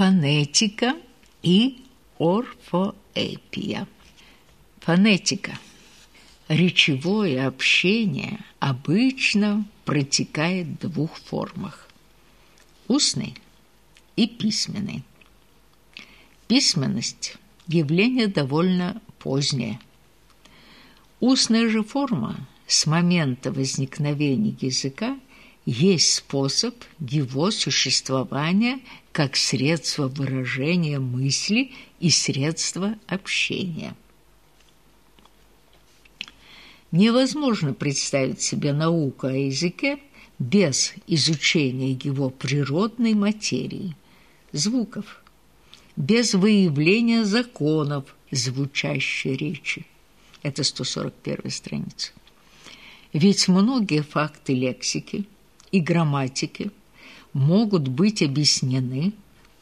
фонетика и орфоэпия. Фонетика. Речевое общение обычно протекает в двух формах – устной и письменной. Письменность – явление довольно позднее. Устная же форма с момента возникновения языка есть способ его существования как средство выражения мысли и средство общения. Невозможно представить себе науку о языке без изучения его природной материи, звуков, без выявления законов звучащей речи. Это 141 страница. Ведь многие факты лексики и грамматики могут быть объяснены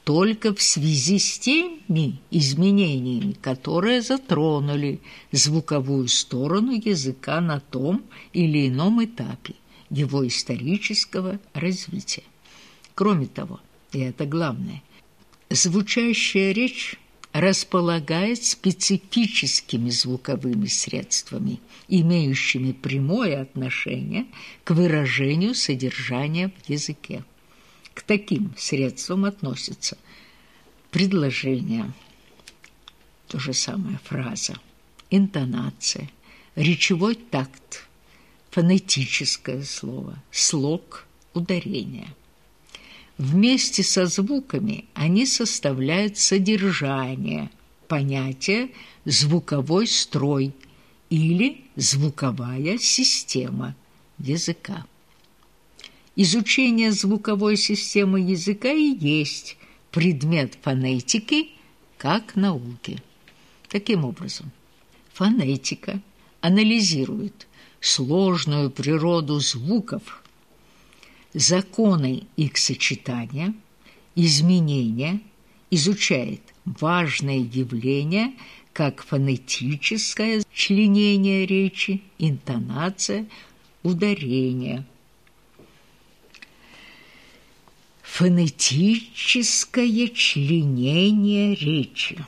только в связи с теми изменениями, которые затронули звуковую сторону языка на том или ином этапе его исторического развития. Кроме того, и это главное, звучащая речь располагает специфическими звуковыми средствами, имеющими прямое отношение к выражению содержания в языке. К таким средствам относятся. Предложение, то же самое фраза, интонация, речевой такт, фонетическое слово, слог, ударение. Вместе со звуками они составляют содержание понятия «звуковой строй» или «звуковая система» языка. Изучение звуковой системы языка и есть предмет фонетики как науки. Таким образом, фонетика анализирует сложную природу звуков законы их сочетания, изменения, изучает важные явления, как фонетическое членение речи, интонация, ударение. Фонетическое членение речи.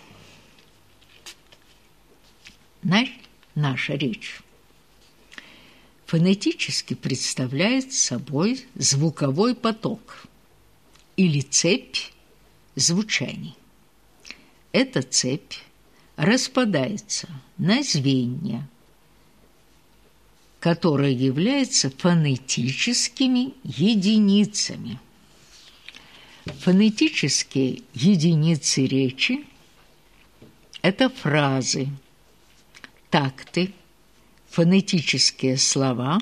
Наш, наша речь фонетически представляет собой звуковой поток или цепь звучаний. Эта цепь распадается на звенья, которые являются фонетическими единицами. Фонетические единицы речи – это фразы, такты, фонетические слова,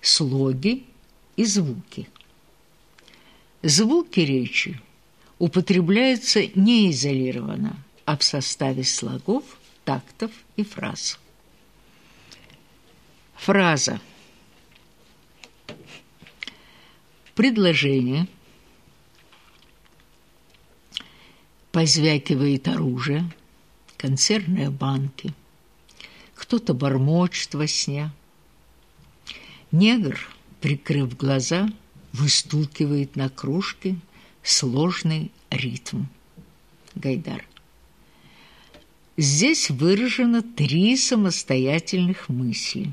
слоги и звуки. Звуки речи употребляются не изолированно, а в составе слогов, тактов и фраз. Фраза. Предложение. Позвякивает оружие, консервные банки – кто-то бормочет во сне. Негр, прикрыв глаза, выстукивает на кружке сложный ритм. Гайдар. Здесь выражено три самостоятельных мысли,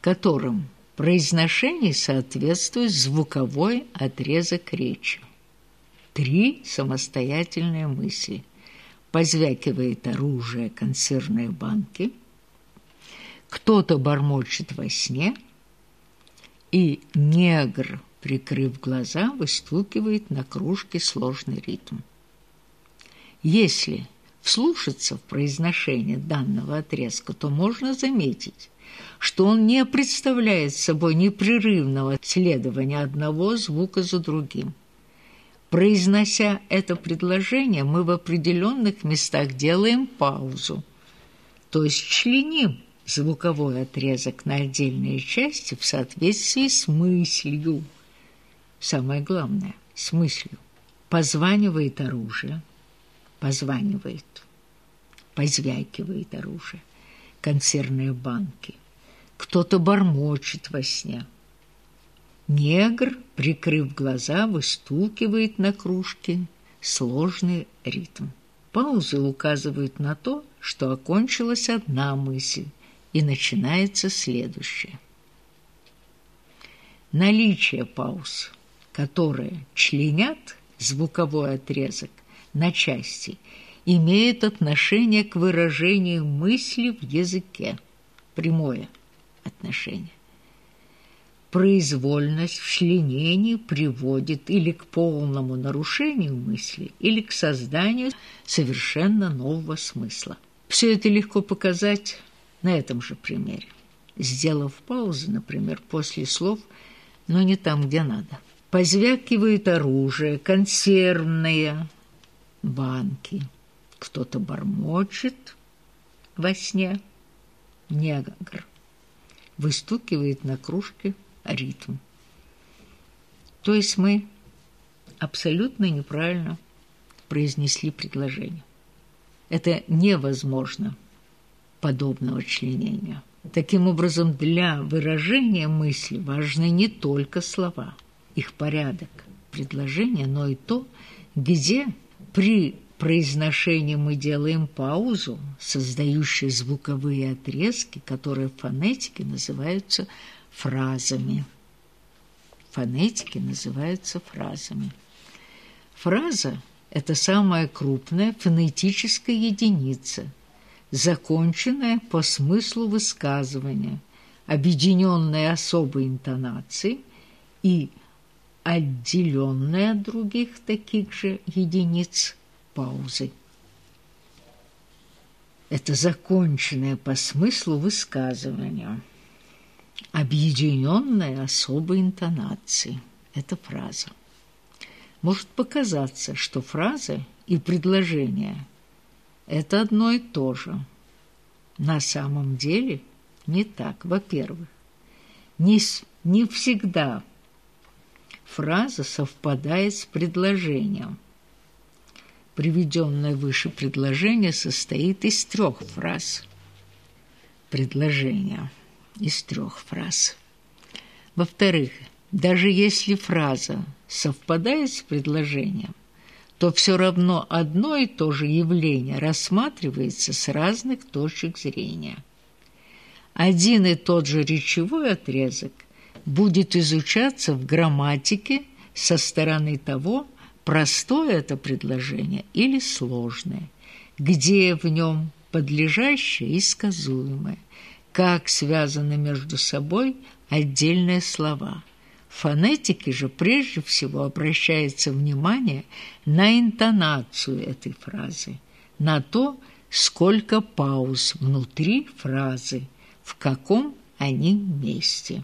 которым произношение соответствует звуковой отрезок речи. Три самостоятельные мысли – позвякивает оружие консервные банки, кто-то бормочет во сне, и негр, прикрыв глаза, выстукивает на кружке сложный ритм. Если вслушаться в произношение данного отрезка, то можно заметить, что он не представляет собой непрерывного следования одного звука за другим – Произнося это предложение, мы в определенных местах делаем паузу, то есть членим звуковой отрезок на отдельные части в соответствии с мыслью. Самое главное – с мыслью. Позванивает оружие, позванивает, позвякивает оружие, консервные банки. Кто-то бормочет во сне. Негр, прикрыв глаза, выстукивает на кружке сложный ритм. Паузы указывают на то, что окончилась одна мысль и начинается следующая. Наличие пауз, которые членят звуковой отрезок на части, имеет отношение к выражению мысли в языке, прямое отношение. Произвольность в членении приводит или к полному нарушению мысли, или к созданию совершенно нового смысла. Все это легко показать на этом же примере. Сделав паузу, например, после слов «но не там, где надо». Позвякивает оружие, консервные банки. Кто-то бормочет во сне. Негр выстукивает на кружке ритм. То есть мы абсолютно неправильно произнесли предложение. Это невозможно подобного членения. Таким образом, для выражения мысли важны не только слова, их порядок предложения, но и то, где при произношении мы делаем паузу, создающую звуковые отрезки, которые в фонетике называются фразами. Фонетики называются фразами. Фраза – это самая крупная фонетическая единица, законченная по смыслу высказывания, объединенная особой интонацией и отделенная от других таких же единиц паузой. Это законченное по смыслу высказывания – объединенная особой интонацией. Это фраза. Может показаться, что фраза и предложение – это одно и то же. На самом деле не так. Во-первых, не, не всегда фраза совпадает с предложением. Приведенное выше предложение состоит из трех фраз предложения – из трех фраз. Во-вторых, даже если фраза совпадает с предложением, то все равно одно и то же явление рассматривается с разных точек зрения. Один и тот же речевой отрезок будет изучаться в грамматике со стороны того, простое это предложение или сложное, где в нем подлежащее и сказуемое – как связаны между собой отдельные слова. В фонетике же прежде всего обращается внимание на интонацию этой фразы, на то, сколько пауз внутри фразы, в каком они месте.